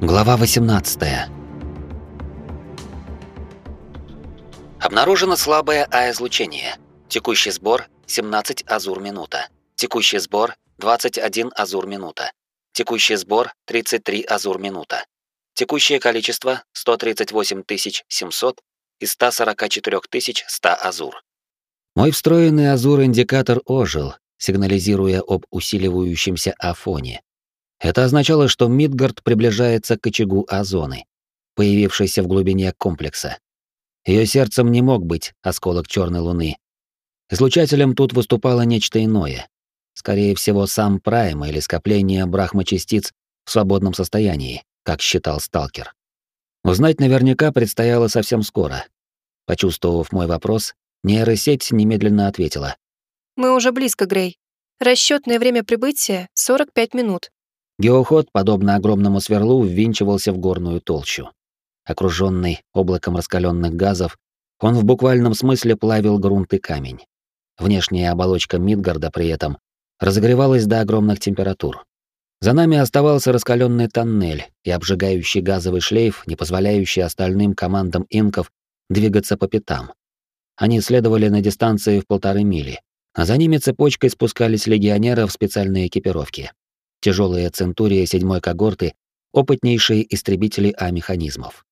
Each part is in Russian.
Глава 18. Обнаружено слабое А-излучение. Текущий сбор 17 азур минута. Текущий сбор 21 азур минута. Текущий сбор 33 азур минута. Текущее количество 138 700 из 144 100 азур. Мой встроенный азур-индикатор ожил, сигнализируя об усиливающемся афоне. Это означало, что Мидгард приближается к очагу озоны, появившейся в глубине комплекса. Ее сердцем не мог быть осколок черной луны. Излучателем тут выступало нечто иное. Скорее всего, сам Прайм или скопление брахмачастиц в свободном состоянии, как считал сталкер. Узнать наверняка предстояло совсем скоро. Почувствовав мой вопрос, нейросеть немедленно ответила. «Мы уже близко, Грей. Расчетное время прибытия — 45 минут. Геоход, подобно огромному сверлу, ввинчивался в горную толщу. Окруженный облаком раскаленных газов, он в буквальном смысле плавил грунт и камень. Внешняя оболочка Мидгарда при этом разогревалась до огромных температур. За нами оставался раскаленный тоннель и обжигающий газовый шлейф, не позволяющий остальным командам инков двигаться по пятам. Они следовали на дистанции в полторы мили, а за ними цепочкой спускались легионеры в специальной экипировке тяжелые центурии седьмой когорты, опытнейшие истребители А-механизмов.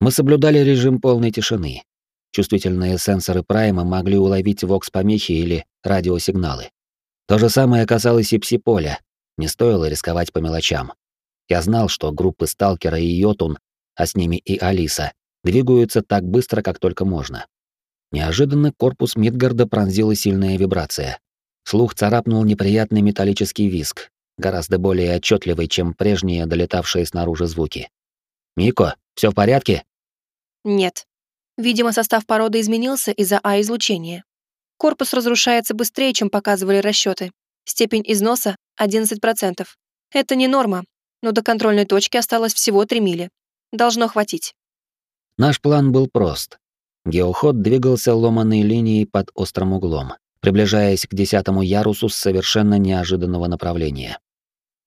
Мы соблюдали режим полной тишины. Чувствительные сенсоры Прайма могли уловить вокс-помехи или радиосигналы. То же самое касалось и пси-поля. Не стоило рисковать по мелочам. Я знал, что группы Сталкера и Йотун, а с ними и Алиса, двигаются так быстро, как только можно. Неожиданно корпус Мидгарда пронзила сильная вибрация. Слух царапнул неприятный металлический визг, гораздо более отчетливый, чем прежние долетавшие снаружи звуки. «Мико, все в порядке?» «Нет. Видимо, состав породы изменился из-за А-излучения. Корпус разрушается быстрее, чем показывали расчеты. Степень износа — 11%. Это не норма, но до контрольной точки осталось всего 3 мили. Должно хватить». Наш план был прост. Геоход двигался ломаной линией под острым углом, приближаясь к десятому ярусу с совершенно неожиданного направления.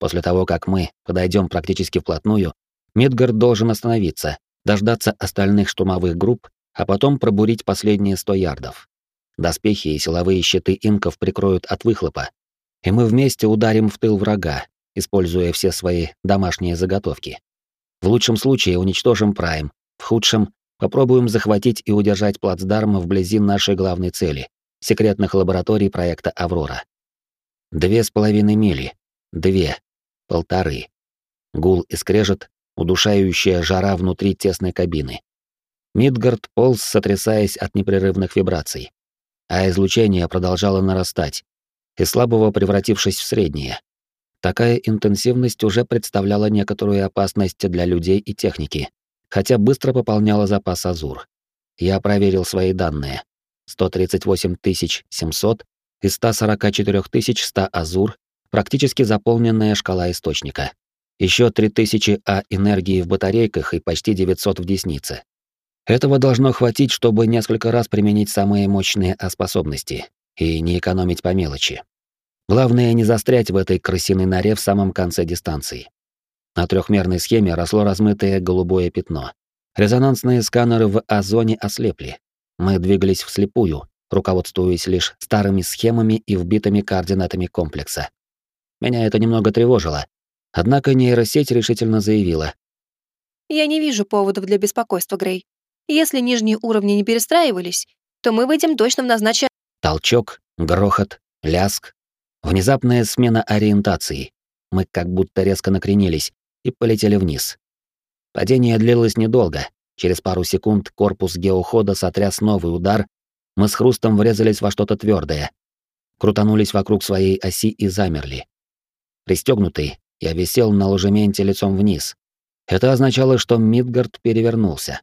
После того, как мы подойдем практически вплотную, Мидгард должен остановиться, дождаться остальных штурмовых групп, а потом пробурить последние 100 ярдов. Доспехи и силовые щиты инков прикроют от выхлопа, и мы вместе ударим в тыл врага, используя все свои домашние заготовки. В лучшем случае уничтожим Прайм, в худшем попробуем захватить и удержать плацдарм вблизи нашей главной цели — секретных лабораторий проекта «Аврора». Две с половиной мили. Две полторы. Гул и скрежет, удушающая жара внутри тесной кабины. Мидгард полз, сотрясаясь от непрерывных вибраций. А излучение продолжало нарастать, и слабого превратившись в среднее. Такая интенсивность уже представляла некоторую опасность для людей и техники, хотя быстро пополняла запас Азур. Я проверил свои данные. 138 700 из 144 100 Азур практически заполненная шкала источника. Еще 3000 А энергии в батарейках и почти 900 в деснице. Этого должно хватить, чтобы несколько раз применить самые мощные А-способности и не экономить по мелочи. Главное не застрять в этой крысиной норе в самом конце дистанции. На трехмерной схеме росло размытое голубое пятно. Резонансные сканеры в А-зоне ослепли. Мы двигались вслепую, руководствуясь лишь старыми схемами и вбитыми координатами комплекса. Меня это немного тревожило. Однако нейросеть решительно заявила. «Я не вижу поводов для беспокойства, Грей. Если нижние уровни не перестраивались, то мы выйдем точно в назначенное...» Толчок, грохот, ляск. Внезапная смена ориентации. Мы как будто резко накренились и полетели вниз. Падение длилось недолго. Через пару секунд корпус геохода сотряс новый удар. Мы с хрустом врезались во что-то твердое. Крутанулись вокруг своей оси и замерли. Пристегнутый, я висел на ложементе лицом вниз. Это означало, что Мидгард перевернулся.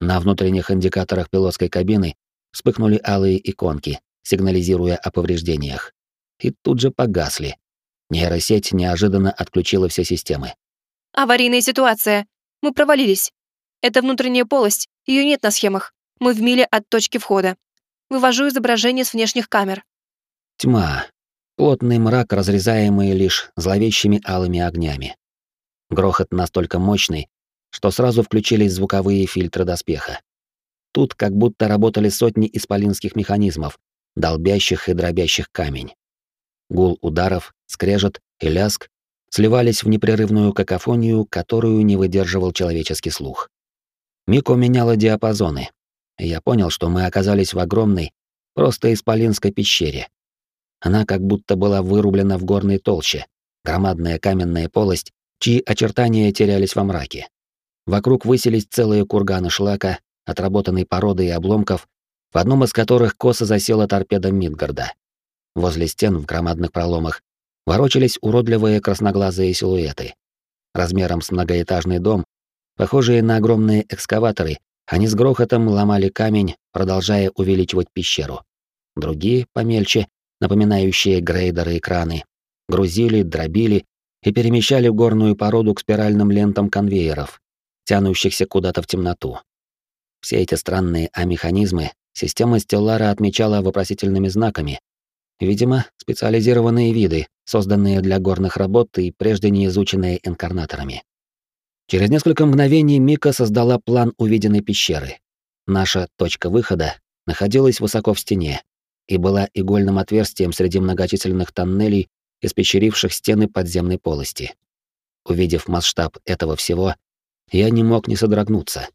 На внутренних индикаторах пилотской кабины вспыхнули алые иконки, сигнализируя о повреждениях. И тут же погасли. Нейросеть неожиданно отключила все системы. «Аварийная ситуация. Мы провалились. Это внутренняя полость, ее нет на схемах. Мы в миле от точки входа. Вывожу изображение с внешних камер». Тьма. Плотный мрак, разрезаемый лишь зловещими алыми огнями. Грохот настолько мощный, что сразу включились звуковые фильтры доспеха. Тут как будто работали сотни исполинских механизмов, долбящих и дробящих камень. Гул ударов, скрежет и ляск сливались в непрерывную какофонию, которую не выдерживал человеческий слух. Мико меняла диапазоны. Я понял, что мы оказались в огромной, просто исполинской пещере. Она как будто была вырублена в горной толще, громадная каменная полость, чьи очертания терялись во мраке. Вокруг высились целые курганы шлака, отработанной породы и обломков, в одном из которых косо засела торпеда Мидгарда. Возле стен в громадных проломах ворочались уродливые красноглазые силуэты. Размером с многоэтажный дом, похожие на огромные экскаваторы, они с грохотом ломали камень, продолжая увеличивать пещеру. Другие, помельче, напоминающие грейдеры и краны, грузили, дробили и перемещали горную породу к спиральным лентам конвейеров, тянущихся куда-то в темноту. Все эти странные А-механизмы система Стеллара отмечала вопросительными знаками. Видимо, специализированные виды, созданные для горных работ и прежде не изученные инкарнаторами. Через несколько мгновений Мика создала план увиденной пещеры. Наша точка выхода находилась высоко в стене и была игольным отверстием среди многочисленных тоннелей, испещеривших стены подземной полости. Увидев масштаб этого всего, я не мог не содрогнуться.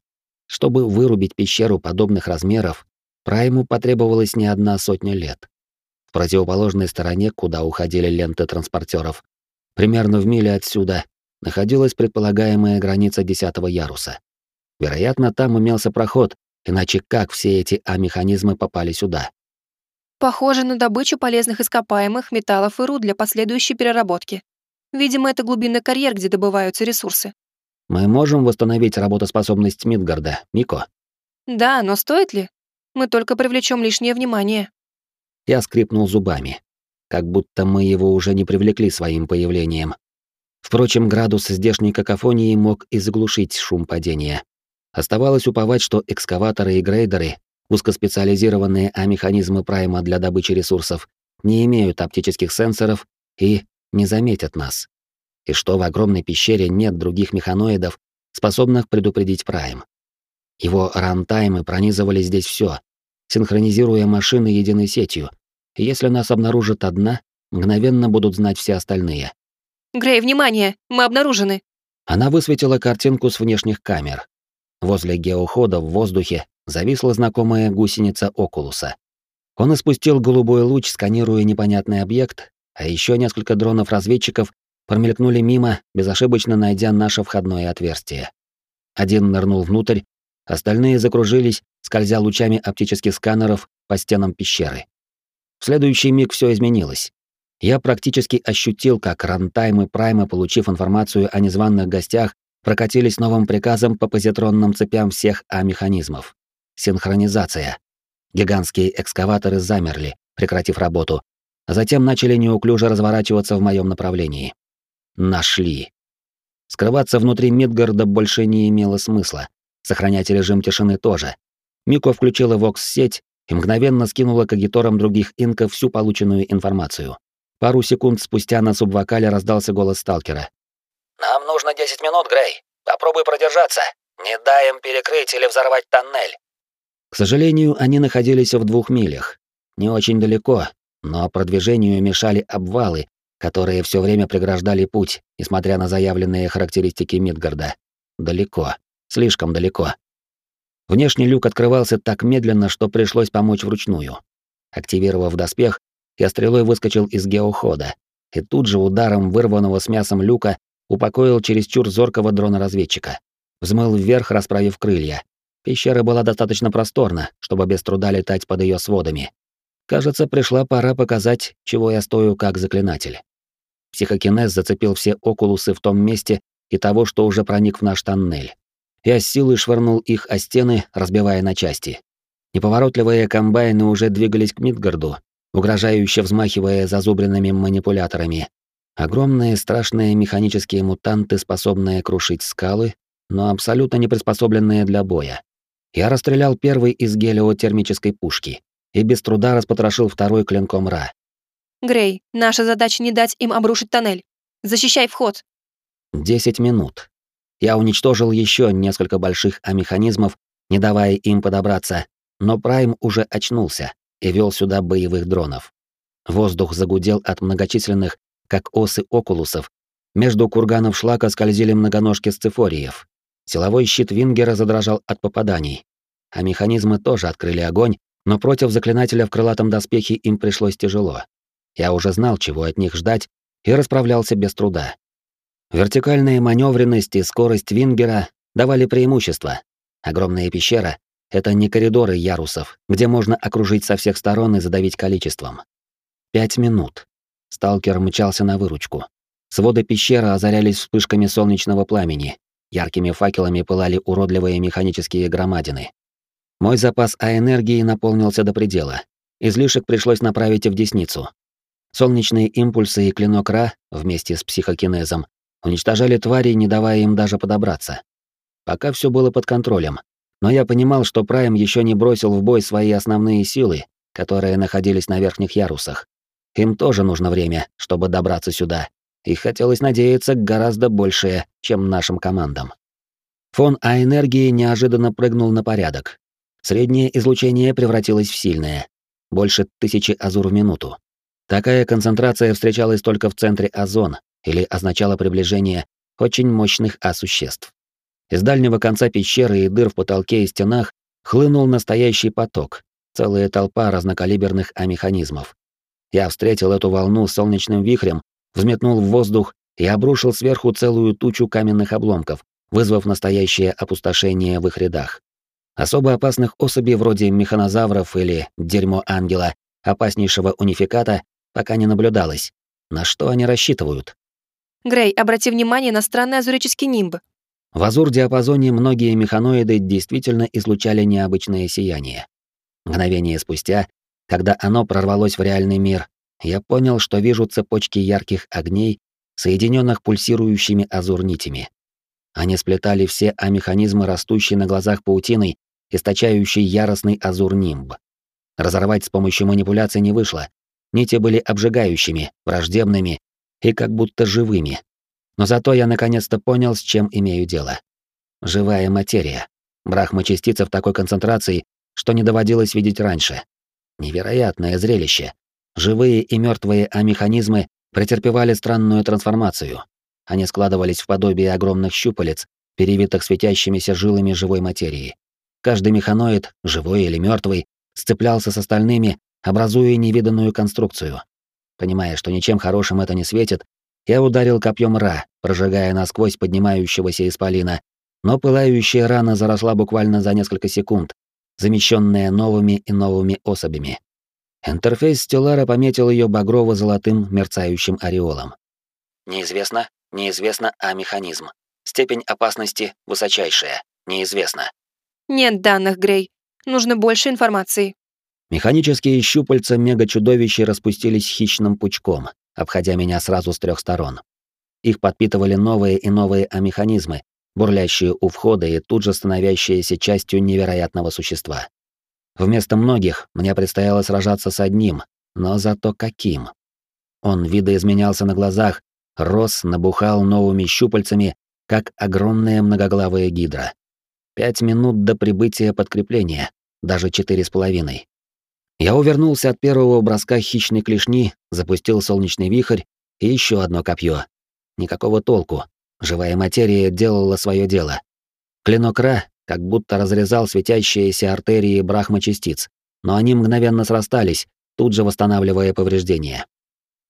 Чтобы вырубить пещеру подобных размеров, Прайму потребовалось не одна сотня лет. В противоположной стороне, куда уходили ленты транспортеров, примерно в миле отсюда, находилась предполагаемая граница десятого яруса. Вероятно, там имелся проход, иначе как все эти А-механизмы попали сюда? Похоже на добычу полезных ископаемых, металлов и руд для последующей переработки. Видимо, это глубинный карьер, где добываются ресурсы. Мы можем восстановить работоспособность Мидгарда, Мико? Да, но стоит ли? Мы только привлечем лишнее внимание. Я скрипнул зубами, как будто мы его уже не привлекли своим появлением. Впрочем, градус здешней какофонии мог и заглушить шум падения. Оставалось уповать, что экскаваторы и грейдеры, узкоспециализированные А-механизмы прайма для добычи ресурсов, не имеют оптических сенсоров и не заметят нас. И что в огромной пещере нет других механоидов, способных предупредить прайм. Его рантаймы пронизывали здесь все, синхронизируя машины единой сетью. И если нас обнаружит одна, мгновенно будут знать все остальные. Грей, внимание! Мы обнаружены!» Она высветила картинку с внешних камер. Возле геохода в воздухе зависла знакомая гусеница Окулуса. Он испустил голубой луч, сканируя непонятный объект, а еще несколько дронов-разведчиков промелькнули мимо, безошибочно найдя наше входное отверстие. Один нырнул внутрь, остальные закружились, скользя лучами оптических сканеров по стенам пещеры. В следующий миг все изменилось. Я практически ощутил, как рантаймы Прайма, получив информацию о незваных гостях, прокатились новым приказом по позитронным цепям всех А-механизмов. Синхронизация. Гигантские экскаваторы замерли, прекратив работу, а затем начали неуклюже разворачиваться в моем направлении. Нашли. Скрываться внутри Мидгарда больше не имело смысла. Сохранять режим тишины тоже. Мико включила вокс-сеть и мгновенно скинула к агиторам других инков всю полученную информацию. Пару секунд спустя на субвокале раздался голос сталкера. «Нам нужно 10 минут, Грей. Попробуй продержаться. Не дай им перекрыть или взорвать тоннель». К сожалению, они находились в двух милях. Не очень далеко, но продвижению мешали обвалы, которые все время преграждали путь, несмотря на заявленные характеристики Мидгарда. Далеко. Слишком далеко. Внешний люк открывался так медленно, что пришлось помочь вручную. Активировав доспех, я стрелой выскочил из геохода и тут же ударом вырванного с мясом люка упокоил чересчур зоркого дрона-разведчика. Взмыл вверх, расправив крылья. Пещера была достаточно просторна, чтобы без труда летать под ее сводами. Кажется, пришла пора показать, чего я стою как заклинатель. Психокинез зацепил все окулусы в том месте и того, что уже проник в наш тоннель. Я с силой швырнул их о стены, разбивая на части. Неповоротливые комбайны уже двигались к Мидгарду, угрожающе взмахивая зазубренными манипуляторами. Огромные страшные механические мутанты, способные крушить скалы, но абсолютно не приспособленные для боя. Я расстрелял первый из гелиотермической пушки и без труда распотрошил второй клинком Ра. Грей, наша задача не дать им обрушить тоннель. Защищай вход. Десять минут. Я уничтожил еще несколько больших амеханизмов, не давая им подобраться, но Прайм уже очнулся и вел сюда боевых дронов. Воздух загудел от многочисленных, как осы окулусов. Между курганов шлака скользили многоножки сцифориев. Силовой щит Вингера задрожал от попаданий. А механизмы тоже открыли огонь, но против заклинателя в крылатом доспехе им пришлось тяжело. Я уже знал, чего от них ждать, и расправлялся без труда. Вертикальная маневренность и скорость Вингера давали преимущество. Огромная пещера — это не коридоры ярусов, где можно окружить со всех сторон и задавить количеством. Пять минут. Сталкер мчался на выручку. Своды пещеры озарялись вспышками солнечного пламени. Яркими факелами пылали уродливые механические громадины. Мой запас А-энергии наполнился до предела. Излишек пришлось направить в десницу. Солнечные импульсы и клинок Ра, вместе с психокинезом, уничтожали тварей, не давая им даже подобраться. Пока все было под контролем, но я понимал, что Прайм еще не бросил в бой свои основные силы, которые находились на верхних ярусах. Им тоже нужно время, чтобы добраться сюда, и хотелось надеяться гораздо большее, чем нашим командам. Фон А-энергии неожиданно прыгнул на порядок. Среднее излучение превратилось в сильное. Больше тысячи азур в минуту. Такая концентрация встречалась только в центре озон или означала приближение очень мощных А-существ. Из дальнего конца пещеры и дыр в потолке и стенах хлынул настоящий поток, целая толпа разнокалиберных А-механизмов. Я встретил эту волну солнечным вихрем, взметнул в воздух и обрушил сверху целую тучу каменных обломков, вызвав настоящее опустошение в их рядах. Особо опасных особей вроде механозавров или дерьмо ангела, опаснейшего унификата, пока не наблюдалось. На что они рассчитывают? Грей, обрати внимание на странный азурический нимб. В азур-диапазоне многие механоиды действительно излучали необычное сияние. Мгновение спустя, когда оно прорвалось в реальный мир, я понял, что вижу цепочки ярких огней, соединенных пульсирующими азур-нитями. Они сплетали все А-механизмы, растущие на глазах паутиной, источающий яростный азур-нимб. Разорвать с помощью манипуляций не вышло, Нити были обжигающими, враждебными и как будто живыми. Но зато я наконец-то понял, с чем имею дело. Живая материя. Брахма-частица в такой концентрации, что не доводилось видеть раньше. Невероятное зрелище. Живые и мертвые А-механизмы претерпевали странную трансформацию. Они складывались в подобие огромных щупалец, перевитых светящимися жилами живой материи. Каждый механоид, живой или мертвый, сцеплялся с остальными образуя невиданную конструкцию. Понимая, что ничем хорошим это не светит, я ударил копьем Ра, прожигая насквозь поднимающегося исполина, но пылающая рана заросла буквально за несколько секунд, замещенная новыми и новыми особями. Интерфейс Стеллара пометил ее багрово-золотым мерцающим ореолом. Неизвестно, неизвестно, а механизм. Степень опасности высочайшая, неизвестно. Нет данных, Грей. Нужно больше информации. Механические щупальца мега-чудовища распустились хищным пучком, обходя меня сразу с трех сторон. Их подпитывали новые и новые амеханизмы, бурлящие у входа и тут же становящиеся частью невероятного существа. Вместо многих мне предстояло сражаться с одним, но зато каким. Он видоизменялся на глазах, рос, набухал новыми щупальцами, как огромная многоглавая гидра. Пять минут до прибытия подкрепления, даже четыре с половиной. Я увернулся от первого броска хищной клешни, запустил солнечный вихрь и еще одно копье. Никакого толку. Живая материя делала свое дело. Клинок Ра как будто разрезал светящиеся артерии брахма-частиц, но они мгновенно срастались, тут же восстанавливая повреждения.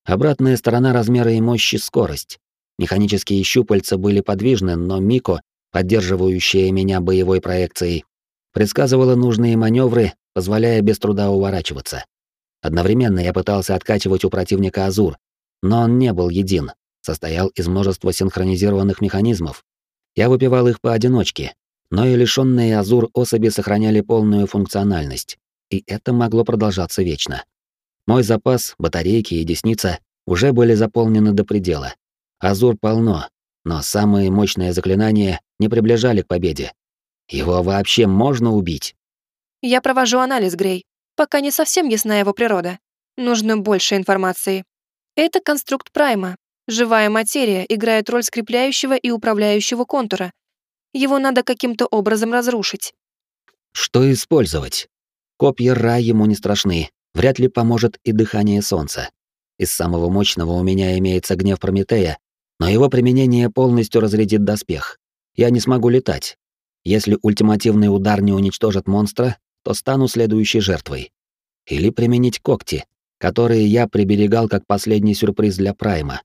Обратная сторона размера и мощи — скорость. Механические щупальца были подвижны, но Мико, поддерживающая меня боевой проекцией, предсказывала нужные маневры позволяя без труда уворачиваться. Одновременно я пытался откачивать у противника Азур, но он не был един, состоял из множества синхронизированных механизмов. Я выпивал их поодиночке, но и лишённые Азур особи сохраняли полную функциональность, и это могло продолжаться вечно. Мой запас, батарейки и десница уже были заполнены до предела. Азур полно, но самые мощные заклинания не приближали к победе. Его вообще можно убить? Я провожу анализ, Грей. Пока не совсем ясна его природа. Нужно больше информации. Это конструкт Прайма. Живая материя играет роль скрепляющего и управляющего контура. Его надо каким-то образом разрушить. Что использовать? Копья Ра ему не страшны, вряд ли поможет и дыхание солнца. Из самого мощного у меня имеется гнев Прометея, но его применение полностью разрядит доспех. Я не смогу летать. Если ультимативный удар не уничтожит монстра, то стану следующей жертвой. Или применить когти, которые я приберегал как последний сюрприз для Прайма.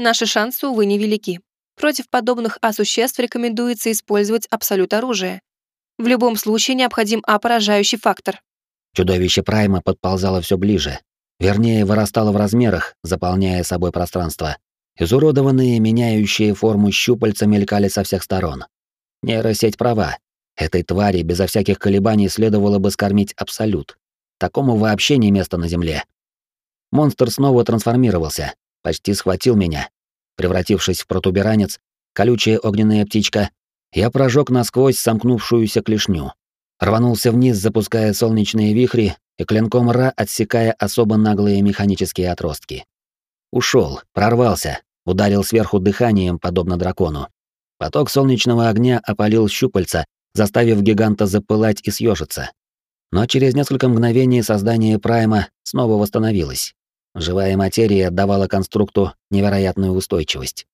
Наши шансы, увы, невелики. Против подобных А-существ рекомендуется использовать абсолют оружия. В любом случае необходим А-поражающий фактор. Чудовище Прайма подползало все ближе. Вернее, вырастало в размерах, заполняя собой пространство. Изуродованные, меняющие форму щупальца мелькали со всех сторон. Нейросеть права. Этой твари безо всяких колебаний следовало бы скормить абсолют. Такому вообще не место на земле. Монстр снова трансформировался, почти схватил меня. Превратившись в протуберанец, колючая огненная птичка, я прожег насквозь сомкнувшуюся клешню. Рванулся вниз, запуская солнечные вихри, и клинком Ра отсекая особо наглые механические отростки. Ушел, прорвался, ударил сверху дыханием, подобно дракону. Поток солнечного огня опалил щупальца, заставив гиганта запылать и съежиться. Но через несколько мгновений создание Прайма снова восстановилось. Живая материя давала конструкту невероятную устойчивость.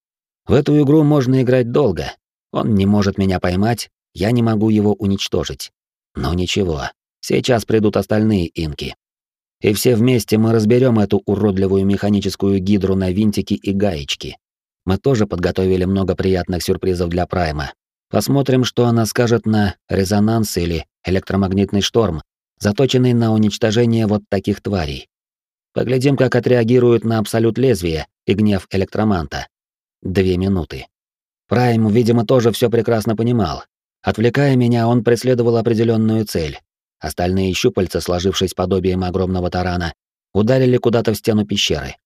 В эту игру можно играть долго. Он не может меня поймать, я не могу его уничтожить. Но ничего, сейчас придут остальные инки. И все вместе мы разберем эту уродливую механическую гидру на винтики и гаечки. Мы тоже подготовили много приятных сюрпризов для Прайма. Посмотрим, что она скажет на резонанс или электромагнитный шторм, заточенный на уничтожение вот таких тварей. Поглядим, как отреагирует на абсолют лезвия и гнев электроманта. Две минуты. Прайм, видимо, тоже все прекрасно понимал. Отвлекая меня, он преследовал определенную цель. Остальные щупальца, сложившись подобием огромного тарана, ударили куда-то в стену пещеры.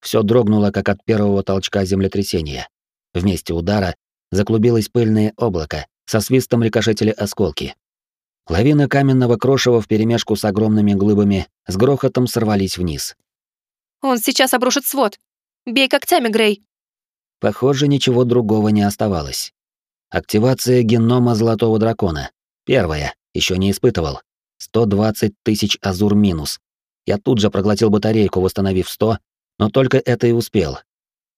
Все дрогнуло, как от первого толчка землетрясения. Вместе удара заклубилось пыльное облако, со свистом рикошетили осколки. Лавина каменного крошева вперемешку с огромными глыбами с грохотом сорвались вниз. «Он сейчас обрушит свод! Бей когтями, Грей!» Похоже, ничего другого не оставалось. Активация генома Золотого Дракона. Первая, еще не испытывал. 120 тысяч азур минус. Я тут же проглотил батарейку, восстановив 100, но только это и успел.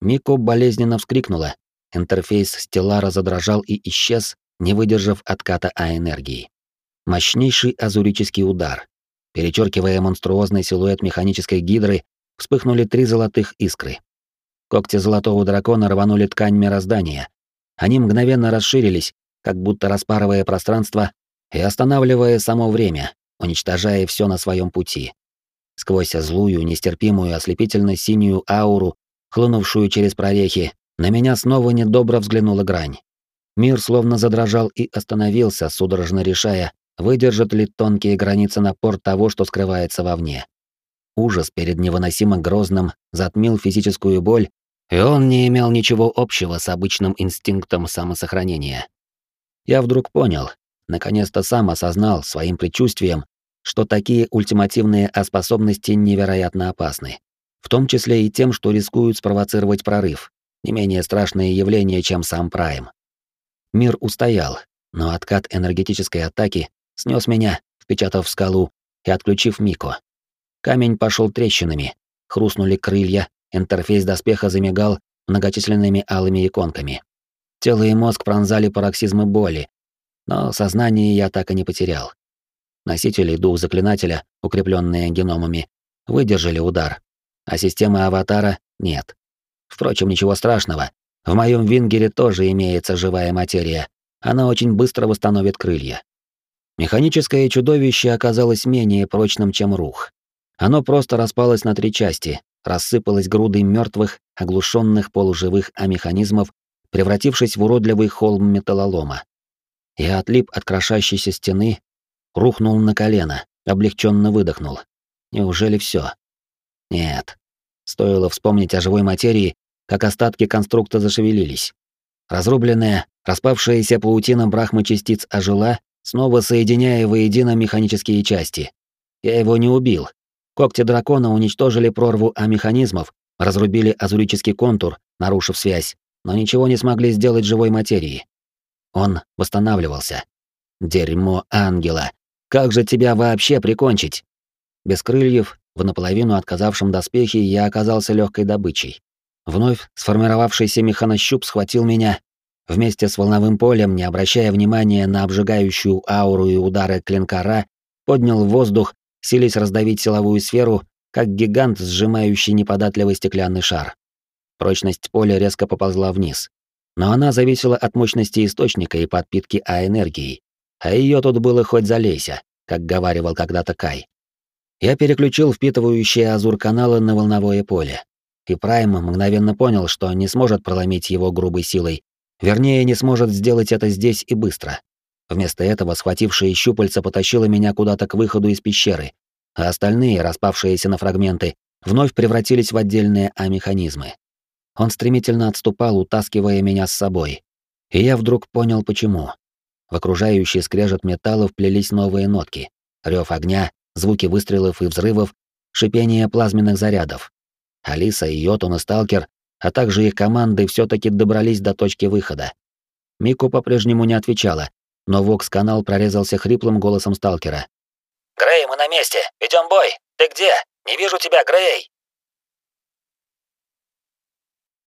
Мико болезненно вскрикнула. Интерфейс Стеллара задрожал и исчез, не выдержав отката А-энергии. Мощнейший азурический удар. Перечеркивая монструозный силуэт механической гидры, вспыхнули три золотых искры. Когти золотого дракона рванули ткань мироздания. Они мгновенно расширились, как будто распарывая пространство и останавливая само время, уничтожая все на своем пути. Сквозь злую, нестерпимую, ослепительно-синюю ауру, хлынувшую через прорехи, на меня снова недобро взглянула грань. Мир словно задрожал и остановился, судорожно решая, выдержат ли тонкие границы напор того, что скрывается вовне. Ужас перед невыносимо грозным затмил физическую боль, и он не имел ничего общего с обычным инстинктом самосохранения. Я вдруг понял, наконец-то сам осознал своим предчувствием, что такие ультимативные способности невероятно опасны, в том числе и тем, что рискуют спровоцировать прорыв, не менее страшное явление, чем сам Прайм. Мир устоял, но откат энергетической атаки снес меня, впечатав в скалу и отключив Мико. Камень пошел трещинами, хрустнули крылья, интерфейс доспеха замигал многочисленными алыми иконками. Тело и мозг пронзали пароксизмы боли, но сознание я так и не потерял. Носители дух заклинателя, укрепленные геномами, выдержали удар, а системы аватара нет. Впрочем, ничего страшного. В моем вингере тоже имеется живая материя. Она очень быстро восстановит крылья. Механическое чудовище оказалось менее прочным, чем рух. Оно просто распалось на три части, рассыпалось грудой мертвых, оглушенных полуживых амеханизмов, превратившись в уродливый холм металлолома. Я отлип от крошащейся стены рухнул на колено, облегченно выдохнул. Неужели все? Нет. Стоило вспомнить о живой материи, как остатки конструкта зашевелились. Разрубленная, распавшаяся паутина брахмы частиц ожила, снова соединяя воедино механические части. Я его не убил. Когти дракона уничтожили прорву а механизмов, разрубили азурический контур, нарушив связь, но ничего не смогли сделать живой материи. Он восстанавливался. Дерьмо ангела. Как же тебя вообще прикончить? Без крыльев, в наполовину отказавшем доспехе, я оказался легкой добычей. Вновь сформировавшийся механощуп схватил меня. Вместе с волновым полем, не обращая внимания на обжигающую ауру и удары клинкара, поднял в воздух, силясь раздавить силовую сферу, как гигант, сжимающий неподатливый стеклянный шар. Прочность поля резко поползла вниз. Но она зависела от мощности источника и подпитки А-энергией. А ее тут было хоть залейся, как говаривал когда-то Кай. Я переключил впитывающие азур каналы на волновое поле. И Прайм мгновенно понял, что не сможет проломить его грубой силой. Вернее, не сможет сделать это здесь и быстро. Вместо этого схватившие щупальца потащило меня куда-то к выходу из пещеры, а остальные, распавшиеся на фрагменты, вновь превратились в отдельные А-механизмы. Он стремительно отступал, утаскивая меня с собой. И я вдруг понял, почему. В окружающий скрежет металла вплелись новые нотки. Рёв огня, звуки выстрелов и взрывов, шипение плазменных зарядов. Алиса и Йотун и Сталкер, а также их команды все таки добрались до точки выхода. Мику по-прежнему не отвечала, но Вокс-канал прорезался хриплым голосом Сталкера. «Грей, мы на месте! Ведем бой! Ты где? Не вижу тебя, Грей!»